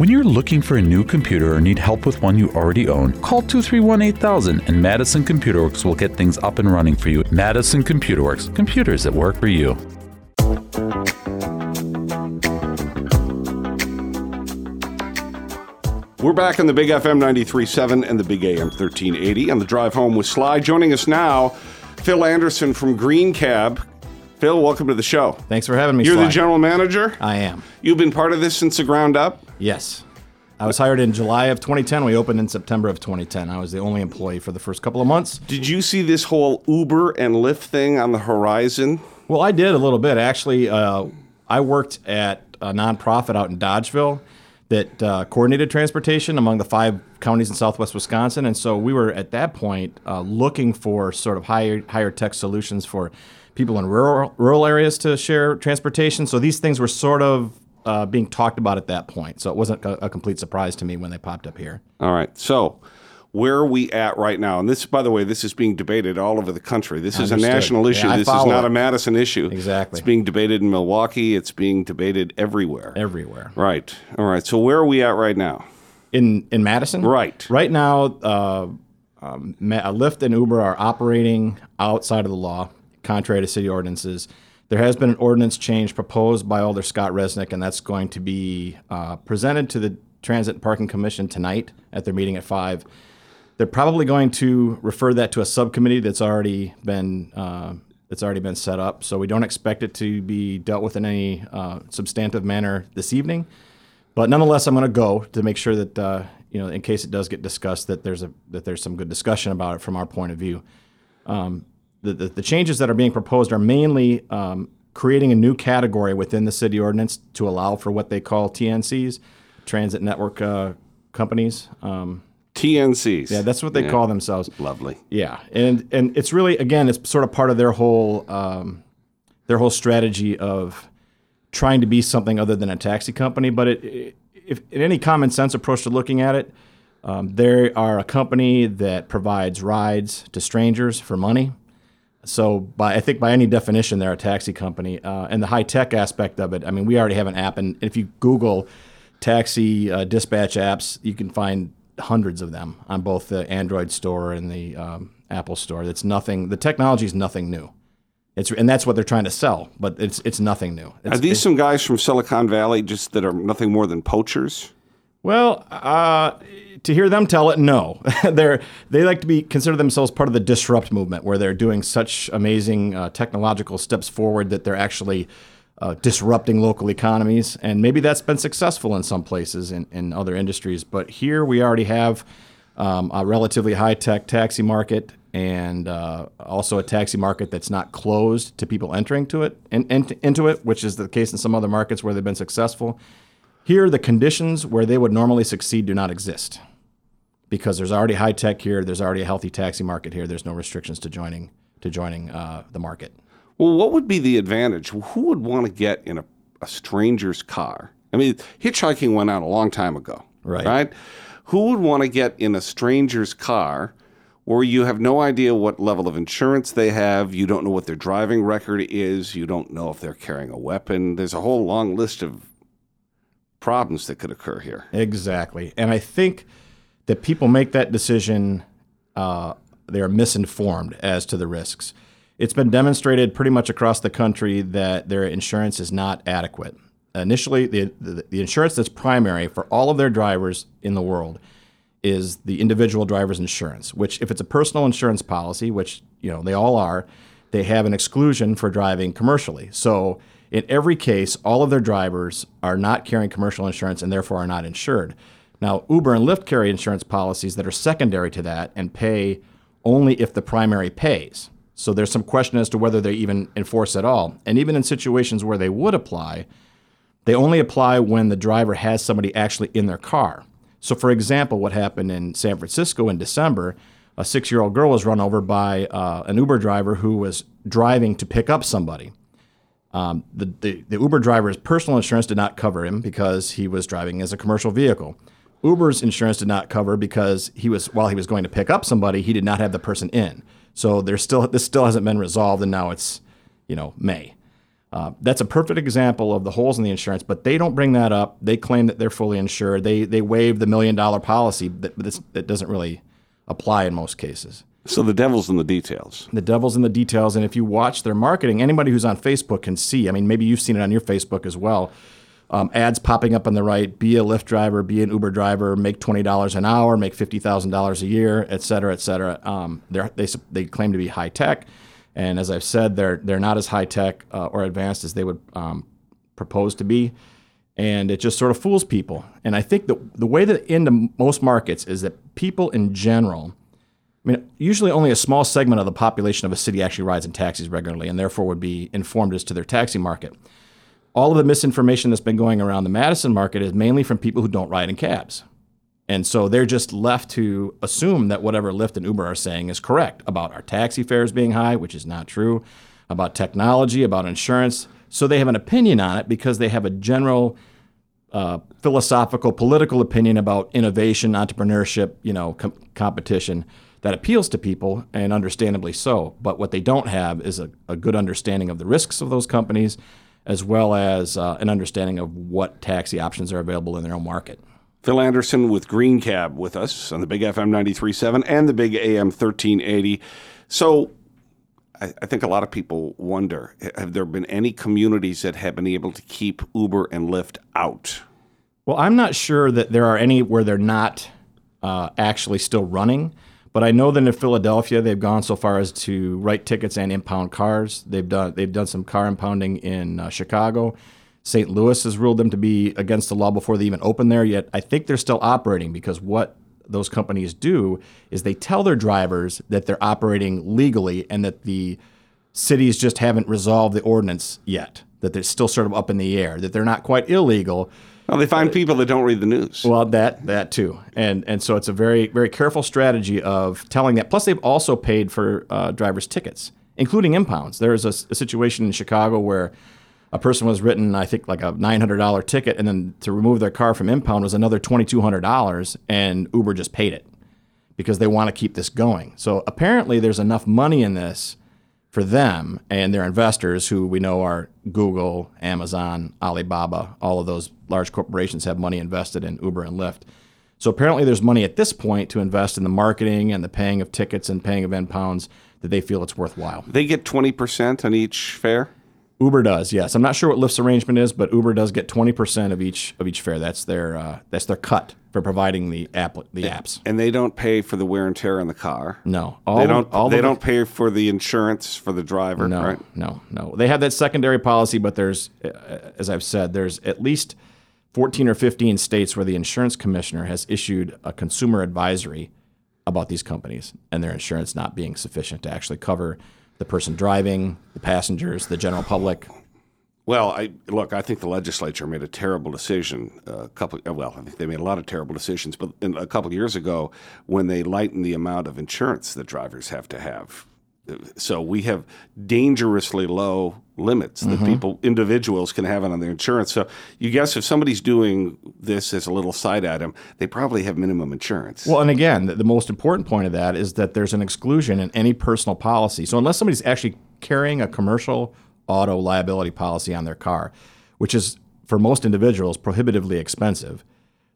When you're looking for a new computer or need help with one you already own, call 231 8000 and Madison Computer Works will get things up and running for you. Madison Computer Works, computers that work for you. We're back on the Big FM 93.7 and the Big AM 1380 on the drive home with Sly. Joining us now, Phil Anderson from Green Cab. Phil, welcome to the show. Thanks for having me. You're Sly. the general manager? I am. You've been part of this since the ground up? Yes. I was hired in July of 2010. We opened in September of 2010. I was the only employee for the first couple of months. Did you see this whole Uber and Lyft thing on the horizon? Well, I did a little bit. Actually, uh, I worked at a nonprofit out in Dodgeville that uh, coordinated transportation among the five counties in southwest Wisconsin. And so we were at that point uh, looking for sort of higher, higher tech solutions for people in rural, rural areas to share transportation. So these things were sort of uh, being talked about at that point. So it wasn't a, a complete surprise to me when they popped up here. All right. So, where are we at right now? And this, by the way, this is being debated all over the country. This is a national issue. I this is not it. a Madison issue. Exactly. It's being debated in Milwaukee. It's being debated everywhere. Everywhere. Right. All right. So, where are we at right now? in in Madison. Right. Right now, uh, um, Lyft and Uber are operating outside of the law, contrary to city ordinances. There has been an ordinance change proposed by Alder Scott Resnick, and that's going to be uh, presented to the Transit and Parking Commission tonight at their meeting at five. They're probably going to refer that to a subcommittee that's already been uh, that's already been set up. So we don't expect it to be dealt with in any uh, substantive manner this evening. But nonetheless, I'm going to go to make sure that uh, you know, in case it does get discussed, that there's a that there's some good discussion about it from our point of view. Um, the, the the changes that are being proposed are mainly um, creating a new category within the city ordinance to allow for what they call TNCs, transit network uh, companies. Um, TNCs. yeah, that's what they call themselves. Lovely. Yeah, and and it's really again, it's sort of part of their whole um, their whole strategy of trying to be something other than a taxi company. But it, it, if in any common sense approach to looking at it, um, they are a company that provides rides to strangers for money. So, by I think by any definition, they're a taxi company. Uh, and the high tech aspect of it, I mean, we already have an app, and if you Google taxi uh, dispatch apps, you can find hundreds of them on both the Android store and the um, Apple store. That's nothing. The technology is nothing new. It's and that's what they're trying to sell, but it's it's nothing new. Are these some guys from Silicon Valley just that are nothing more than poachers? Well, uh, to hear them tell it, no. they're they like to be consider themselves part of the disrupt movement, where they're doing such amazing uh, technological steps forward that they're actually uh, disrupting local economies, and maybe that's been successful in some places in, in other industries. But here we already have um, a relatively high tech taxi market. And uh, also a taxi market that's not closed to people entering to it in, in, into it, which is the case in some other markets where they've been successful. Here, the conditions where they would normally succeed do not exist because there's already high tech here. There's already a healthy taxi market here. There's no restrictions to joining to joining uh, the market. Well, what would be the advantage? Who would want to get in a, a stranger's car? I mean, hitchhiking went out a long time ago. Right. Right? Who would want to get in a stranger's car where you have no idea what level of insurance they have? You don't know what their driving record is. You don't know if they're carrying a weapon. There's a whole long list of problems that could occur here. Exactly, and I think that people make that decision. Uh, they are misinformed as to the risks. It's been demonstrated pretty much across the country that their insurance is not adequate. Initially, the, the, the insurance that's primary for all of their drivers in the world is the individual driver's insurance, which if it's a personal insurance policy, which you know they all are, they have an exclusion for driving commercially. So in every case, all of their drivers are not carrying commercial insurance and therefore are not insured. Now, Uber and Lyft carry insurance policies that are secondary to that and pay only if the primary pays. So there's some question as to whether they even enforce at all. And even in situations where they would apply, they only apply when the driver has somebody actually in their car. So, for example, what happened in San Francisco in December, a six year old girl was run over by uh, an Uber driver who was driving to pick up somebody. Um, the, the, the Uber driver's personal insurance did not cover him because he was driving as a commercial vehicle. Uber's insurance did not cover because he was while he was going to pick up somebody, he did not have the person in. So there's still this still hasn't been resolved, and now it's you know May. Uh, that's a perfect example of the holes in the insurance, but they don't bring that up. They claim that they're fully insured. They they waive the million dollar policy that that doesn't really apply in most cases. So the devil's in the details. The devil's in the details, and if you watch their marketing, anybody who's on Facebook can see. I mean, maybe you've seen it on your Facebook as well. Um, ads popping up on the right: be a Lyft driver, be an Uber driver, make twenty dollars an hour, make fifty thousand dollars a year, et cetera, et cetera. Um, they they claim to be high tech. And as I've said, they're they're not as high tech uh, or advanced as they would um, propose to be, and it just sort of fools people. And I think the the way that into most markets is that people in general, I mean, usually only a small segment of the population of a city actually rides in taxis regularly, and therefore would be informed as to their taxi market. All of the misinformation that's been going around the Madison market is mainly from people who don't ride in cabs. And so they're just left to assume that whatever Lyft and Uber are saying is correct about our taxi fares being high, which is not true, about technology, about insurance. So they have an opinion on it because they have a general uh, philosophical, political opinion about innovation, entrepreneurship, you know, com- competition that appeals to people, and understandably so. But what they don't have is a, a good understanding of the risks of those companies, as well as uh, an understanding of what taxi options are available in their own market. Phil Anderson with Green Cab with us on the Big FM 93.7 and the Big AM 1380. So I, I, think a lot of people wonder have there been any communities that have been able to keep Uber and Lyft out? Well, I'm not sure that there are any where they're not uh, actually still running. But I know that in Philadelphia, they've gone so far as to write tickets and impound cars. They've done they've done some car impounding in uh, Chicago. St. Louis has ruled them to be against the law before they even open there. Yet I think they're still operating because what those companies do is they tell their drivers that they're operating legally and that the cities just haven't resolved the ordinance yet. That they're still sort of up in the air. That they're not quite illegal. Well, they find people that don't read the news. Well, that that too, and and so it's a very very careful strategy of telling that. Plus, they've also paid for uh, drivers' tickets, including impounds. There is a, a situation in Chicago where a person was written, I think, like a $900 ticket, and then to remove their car from impound was another $2,200, and Uber just paid it because they want to keep this going. So apparently, there's enough money in this for them and their investors, who we know are Google, Amazon, Alibaba, all of those large corporations have money invested in Uber and Lyft. So apparently, there's money at this point to invest in the marketing and the paying of tickets and paying of end pounds that they feel it's worthwhile. They get 20% on each fare? Uber does, yes. I'm not sure what Lyft's arrangement is, but Uber does get 20% of each of each fare. That's their uh, that's their cut for providing the app the apps. And they don't pay for the wear and tear on the car. No, all they don't. All they the, don't pay for the insurance for the driver. No, right? no, no. They have that secondary policy, but there's, uh, as I've said, there's at least 14 or 15 states where the insurance commissioner has issued a consumer advisory about these companies and their insurance not being sufficient to actually cover the person driving, the passengers, the general public? Well, I look. I think the legislature made a terrible decision. A couple. Uh, well, I think they made a lot of terrible decisions. But a couple years ago, when they lightened the amount of insurance that drivers have to have, so we have dangerously low limits that mm-hmm. people individuals can have on their insurance. So you guess if somebody's doing this as a little side item, they probably have minimum insurance. Well, and again, the, the most important point of that is that there's an exclusion in any personal policy. So unless somebody's actually carrying a commercial auto liability policy on their car, which is for most individuals prohibitively expensive,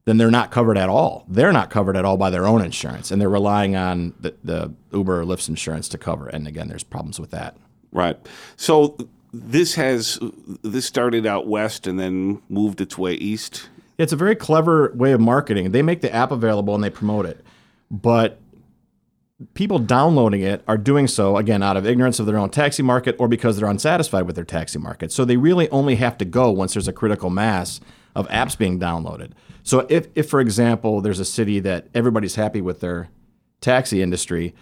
then they're not covered at all. They're not covered at all by their own insurance, and they're relying on the, the Uber or Lyft's insurance to cover. And again, there's problems with that. Right. So this has this started out west and then moved its way east. It's a very clever way of marketing. They make the app available and they promote it, but people downloading it are doing so again out of ignorance of their own taxi market or because they're unsatisfied with their taxi market. So they really only have to go once there's a critical mass of apps being downloaded. So if, if for example, there's a city that everybody's happy with their taxi industry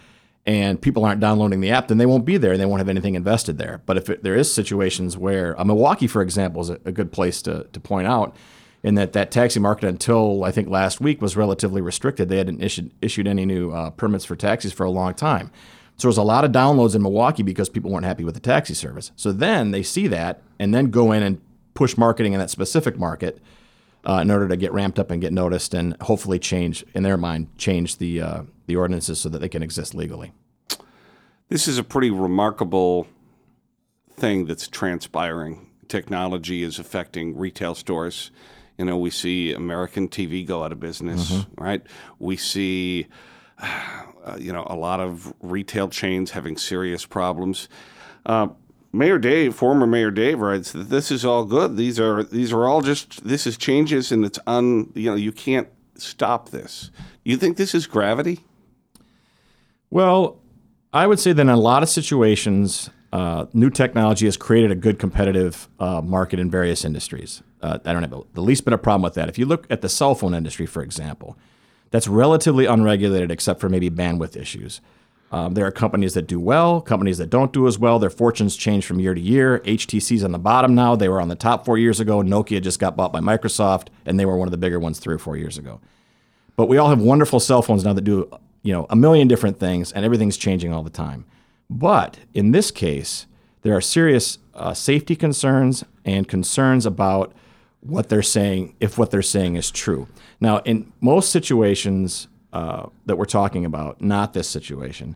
and people aren't downloading the app, then they won't be there and they won't have anything invested there. But if it, there is situations where uh, Milwaukee, for example, is a, a good place to, to point out in that that taxi market until I think last week was relatively restricted. They hadn't issued, issued any new uh, permits for taxis for a long time. So there was a lot of downloads in Milwaukee because people weren't happy with the taxi service. So then they see that and then go in and push marketing in that specific market uh, in order to get ramped up and get noticed and hopefully change, in their mind, change the, uh, the ordinances so that they can exist legally. This is a pretty remarkable thing that's transpiring. Technology is affecting retail stores. You know, we see American TV go out of business, right? We see, uh, you know, a lot of retail chains having serious problems. Uh, Mayor Dave, former Mayor Dave, writes that this is all good. These are these are all just this is changes, and it's un. You know, you can't stop this. You think this is gravity? Well, I would say that in a lot of situations, uh, new technology has created a good competitive uh, market in various industries. Uh, I don't have the least bit of problem with that. If you look at the cell phone industry, for example, that's relatively unregulated except for maybe bandwidth issues. Um, there are companies that do well, companies that don't do as well. Their fortunes change from year to year. HTC's on the bottom now. They were on the top four years ago. Nokia just got bought by Microsoft, and they were one of the bigger ones three or four years ago. But we all have wonderful cell phones now that do you know a million different things, and everything's changing all the time. But in this case, there are serious uh, safety concerns and concerns about what they're saying, if what they're saying is true. Now, in most situations uh, that we're talking about, not this situation,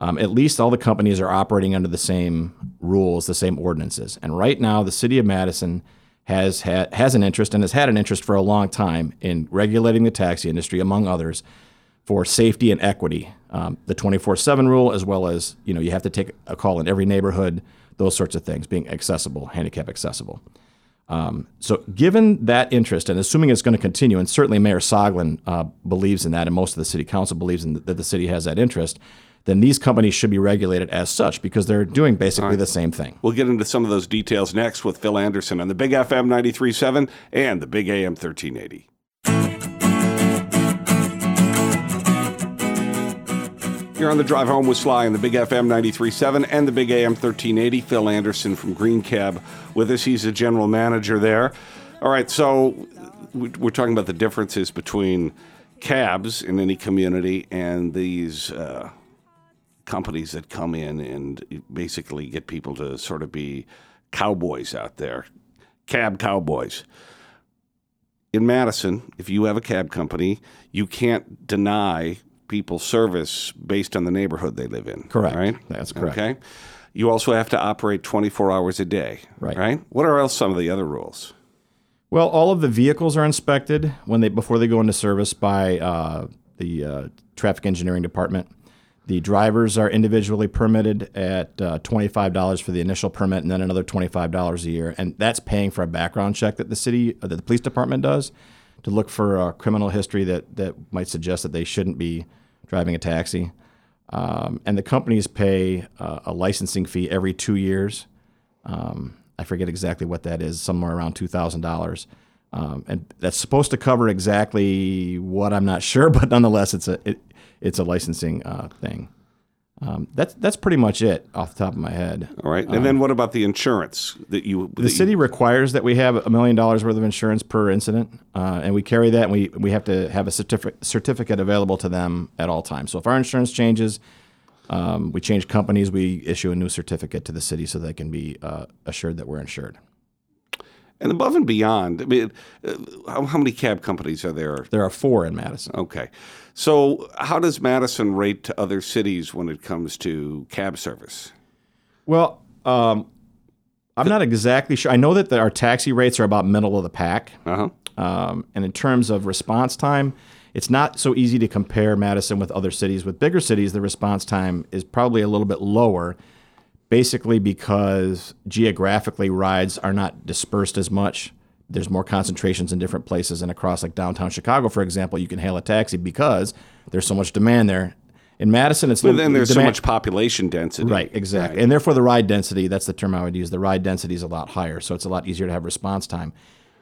um, at least all the companies are operating under the same rules, the same ordinances. And right now, the city of Madison has had, has an interest and has had an interest for a long time in regulating the taxi industry, among others, for safety and equity. Um, the 24/7 rule, as well as you know, you have to take a call in every neighborhood. Those sorts of things, being accessible, handicap accessible. Um, so, given that interest, and assuming it's going to continue, and certainly Mayor Soglin uh, believes in that, and most of the city council believes in that the city has that interest, then these companies should be regulated as such because they're doing basically right. the same thing. We'll get into some of those details next with Phil Anderson on the Big FM 93.7 and the Big AM 1380. You're on the drive home with Sly on the Big FM 93.7 and the Big AM 1380. Phil Anderson from Green Cab with us. He's a general manager there. All right, so we're talking about the differences between cabs in any community and these uh, companies that come in and basically get people to sort of be cowboys out there, cab cowboys. In Madison, if you have a cab company, you can't deny people service based on the neighborhood they live in. Correct. Right? That's correct. Okay. You also have to operate 24 hours a day. Right. Right? What are else some of the other rules? Well, all of the vehicles are inspected when they before they go into service by uh, the uh, traffic engineering department. The drivers are individually permitted at uh, $25 for the initial permit and then another $25 a year. And that's paying for a background check that the city, that the police department does to look for a criminal history that, that might suggest that they shouldn't be driving a taxi. Um, and the companies pay uh, a licensing fee every two years. Um, I forget exactly what that is, somewhere around $2,000. Um, and that's supposed to cover exactly what I'm not sure, but nonetheless, it's a, it, it's a licensing uh, thing. Um, that's that's pretty much it off the top of my head. All right, and um, then what about the insurance that you? That the city you... requires that we have a million dollars worth of insurance per incident, uh, and we carry that. and We we have to have a certificate certificate available to them at all times. So if our insurance changes, um, we change companies, we issue a new certificate to the city so they can be uh, assured that we're insured. And above and beyond, I mean, uh, how, how, many cab companies are there? There are four in Madison. Okay. So, how does Madison rate to other cities when it comes to cab service? Well, um, I'm not exactly sure. I know that the, our taxi rates are about middle of the pack. Uh-huh. Um, and in terms of response time, it's not so easy to compare Madison with other cities. With bigger cities, the response time is probably a little bit lower basically because geographically rides are not dispersed as much. There's more concentrations in different places and across like downtown Chicago, for example, you can hail a taxi because there's so much demand there. In Madison, it's well, then there's demand. so much population density, right? Exactly, right. and therefore the ride density—that's the term I would use. The ride density is a lot higher, so it's a lot easier to have response time.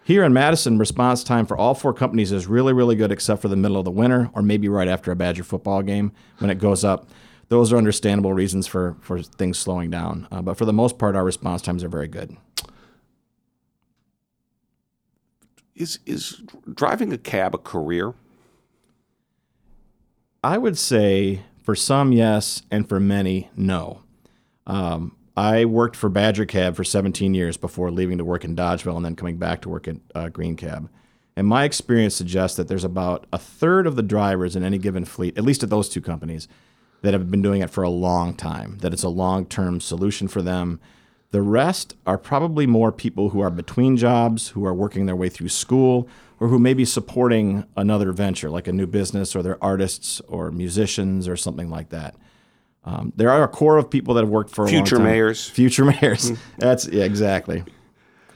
Here in Madison, response time for all four companies is really, really good, except for the middle of the winter or maybe right after a Badger football game when it goes up those are understandable reasons for for things slowing down. Uh, but for the most part, our response times are very good. Is is driving a cab a career? I would say for some yes, and for many no. Um, I worked for Badger Cab for 17 years before leaving to work in Dodgeville and then coming back to work at uh, Green Cab. And my experience suggests that there's about a third of the drivers in any given fleet, at least at those two companies, that have been doing it for a long time, that it's a long term solution for them, The rest are probably more people who are between jobs, who are working their way through school, or who may be supporting another venture, like a new business, or they're artists or musicians or something like that. Um, there are a core of people that have worked for a Future long time. mayors. Future mayors. That's yeah, exactly.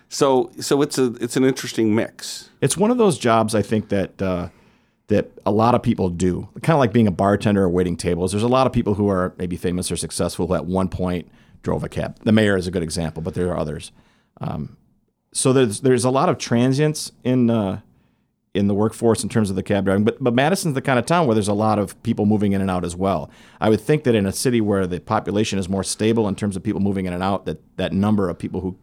So so it's a it's an interesting mix. It's one of those jobs I think that uh, that a lot of people do. Kind of like being a bartender or waiting tables. There's a lot of people who are maybe famous or successful who at one point drove a cab. The mayor is a good example, but there are others. Um, so there's there's a lot of transients in uh, in the workforce in terms of the cab driving. But but Madison's the kind of town where there's a lot of people moving in and out as well. I would think that in a city where the population is more stable in terms of people moving in and out, that that number of people who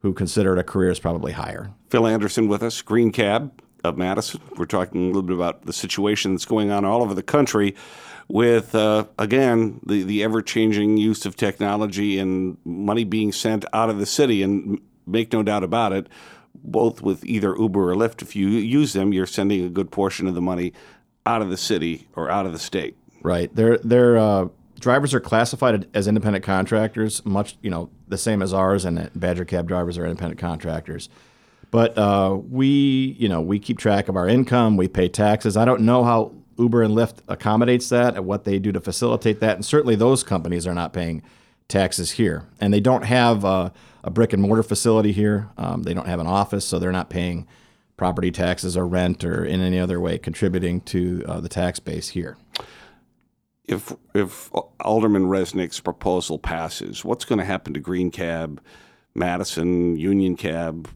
who consider it a career is probably higher. Phil Anderson with us, Green Cab of Madison. We're talking a little bit about the situation that's going on all over the country with, uh, again, the, the ever changing use of technology and money being sent out of the city. And make no doubt about it, both with either Uber or Lyft, if you use them, you're sending a good portion of the money out of the city or out of the state. Right. They're they're uh, drivers are classified as independent contractors, much you know the same as ours, and Badger cab drivers are independent contractors. But uh, we, you know, we keep track of our income. We pay taxes. I don't know how Uber and Lyft accommodates that and what they do to facilitate that. And certainly, those companies are not paying taxes here, and they don't have a, a brick and mortar facility here. Um, they don't have an office, so they're not paying property taxes or rent or in any other way contributing to uh, the tax base here if if Alderman Resnick's proposal passes, what's going to happen to Green Cab, Madison, Union Cab?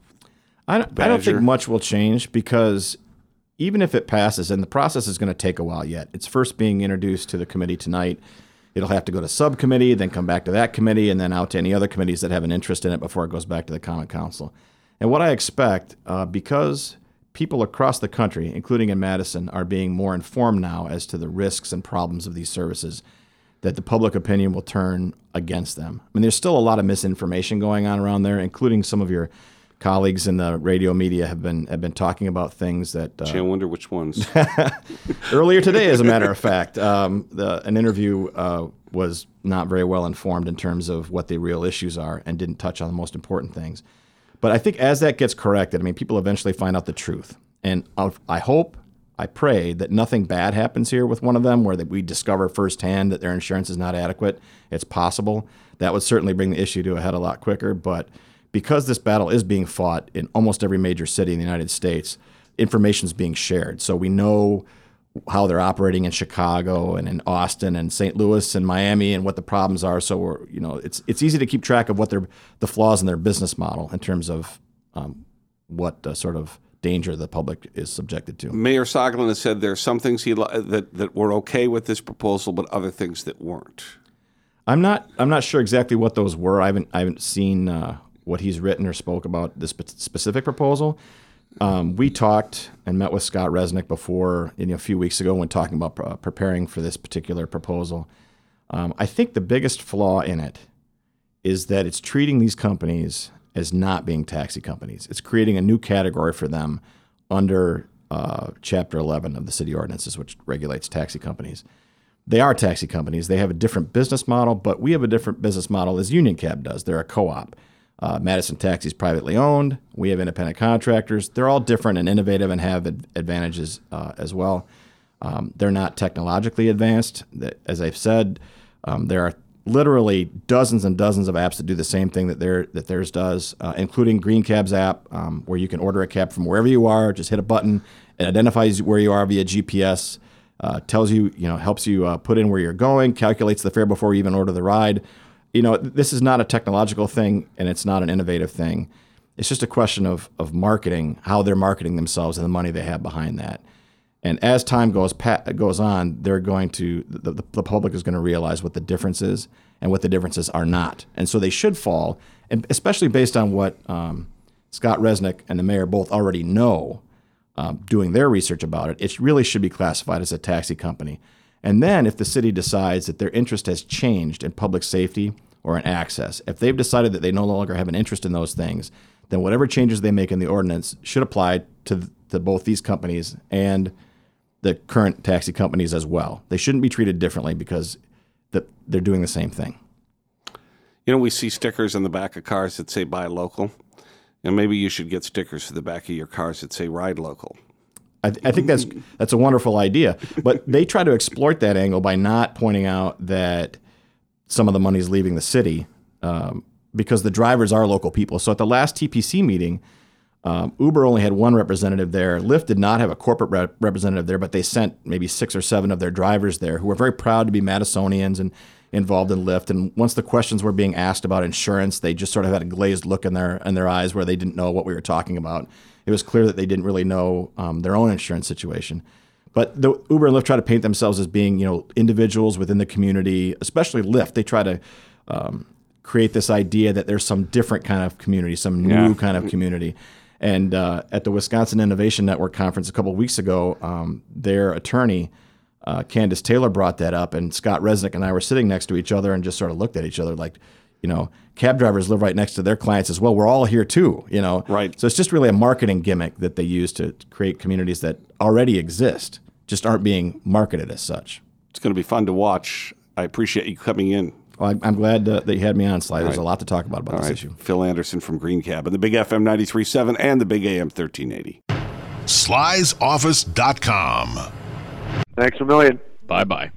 I don't, I don't think much will change because even if it passes, and the process is going to take a while yet, it's first being introduced to the committee tonight. It'll have to go to subcommittee, then come back to that committee, and then out to any other committees that have an interest in it before it goes back to the Common Council. And what I expect, uh, because people across the country, including in Madison, are being more informed now as to the risks and problems of these services, that the public opinion will turn against them. I mean, there's still a lot of misinformation going on around there, including some of your colleagues in the radio media have been have been talking about things that. Uh, I wonder which ones. earlier today, as a matter of fact, um, the, an interview uh, was not very well informed in terms of what the real issues are and didn't touch on the most important things. But I think as that gets corrected, I mean, people eventually find out the truth. And I'll, i hope, I pray that nothing bad happens here with one of them where that we discover firsthand that their insurance is not adequate. It's possible. That would certainly bring the issue to a head a lot quicker. But because this battle is being fought in almost every major city in the United States, information is being shared. So we know how they're operating in Chicago and in Austin and St. Louis and Miami and what the problems are. So we're, you know, it's it's easy to keep track of what their the flaws in their business model in terms of um, what uh, sort of danger the public is subjected to. Mayor Soglin has said there are some things he that that were okay with this proposal, but other things that weren't. I'm not I'm not sure exactly what those were. I haven't I haven't seen uh, what he's written or spoke about this specific proposal. Um, we talked and met with Scott Resnick before you know, a few weeks ago when talking about uh, preparing for this particular proposal. Um, I think the biggest flaw in it is that it's treating these companies as not being taxi companies. It's creating a new category for them under uh, Chapter 11 of the city ordinances, which regulates taxi companies. They are taxi companies. They have a different business model, but we have a different business model as Union Cab does. They're a co op. Uh, Madison Taxi is privately owned. We have independent contractors. They're all different and innovative and have ad- advantages uh, as well. Um, they're not technologically advanced. As I've said, um, there are literally dozens and dozens of apps that do the same thing that, their, that theirs does, uh, including Green Cab's app, um, where you can order a cab from wherever you are. Just hit a button. It identifies where you are via GPS. Uh, tells you, you know, helps you uh, put in where you're going, calculates the fare before you even order the ride you know, this is not a technological thing and it's not an innovative thing. It's just a question of, of marketing, how they're marketing themselves and the money they have behind that. And as time goes goes on, they're going to the, the public is going to realize what the difference is and what the differences are not. And so they should fall, and especially based on what um, Scott Resnick and the mayor both already know, um, doing their research about it. It really should be classified as a taxi company. And then if the city decides that their interest has changed in public safety or in access, if they've decided that they no longer have an interest in those things, then whatever changes they make in the ordinance should apply to, to both these companies and the current taxi companies as well. They shouldn't be treated differently because the, they're doing the same thing. You know, we see stickers on the back of cars that say buy local. And maybe you should get stickers for the back of your cars that say ride local. I, th- I think that's that's a wonderful idea, but they try to exploit that angle by not pointing out that some of the money is leaving the city um, because the drivers are local people. So at the last TPC meeting, um, Uber only had one representative there. Lyft did not have a corporate rep- representative there, but they sent maybe six or seven of their drivers there who were very proud to be Madisonians and involved in Lyft. And once the questions were being asked about insurance, they just sort of had a glazed look in their in their eyes where they didn't know what we were talking about. It was clear that they didn't really know um, their own insurance situation. But the Uber and Lyft try to paint themselves as being, you know, individuals within the community, especially Lyft. They try to um, create this idea that there's some different kind of community, some new Yeah. kind of community. And uh, at the Wisconsin Innovation Network conference a couple of weeks ago, um, their attorney, uh, Candace Taylor, brought that up, and Scott Resnick and I were sitting next to each other and just sort of looked at each other like, you know, cab drivers live right next to their clients as well. We're all here too, you know. Right. So it's just really a marketing gimmick that they use to create communities that already exist, just aren't being marketed as such. It's going to be fun to watch. I appreciate you coming in. Well, I- I'm glad uh, that you had me on, Sly. There's a lot to talk about about All this right. issue. Phil Anderson from Green Cab and the Big FM 93.7 and the Big AM 1380. slysoffice.com. Thanks a million. Bye bye.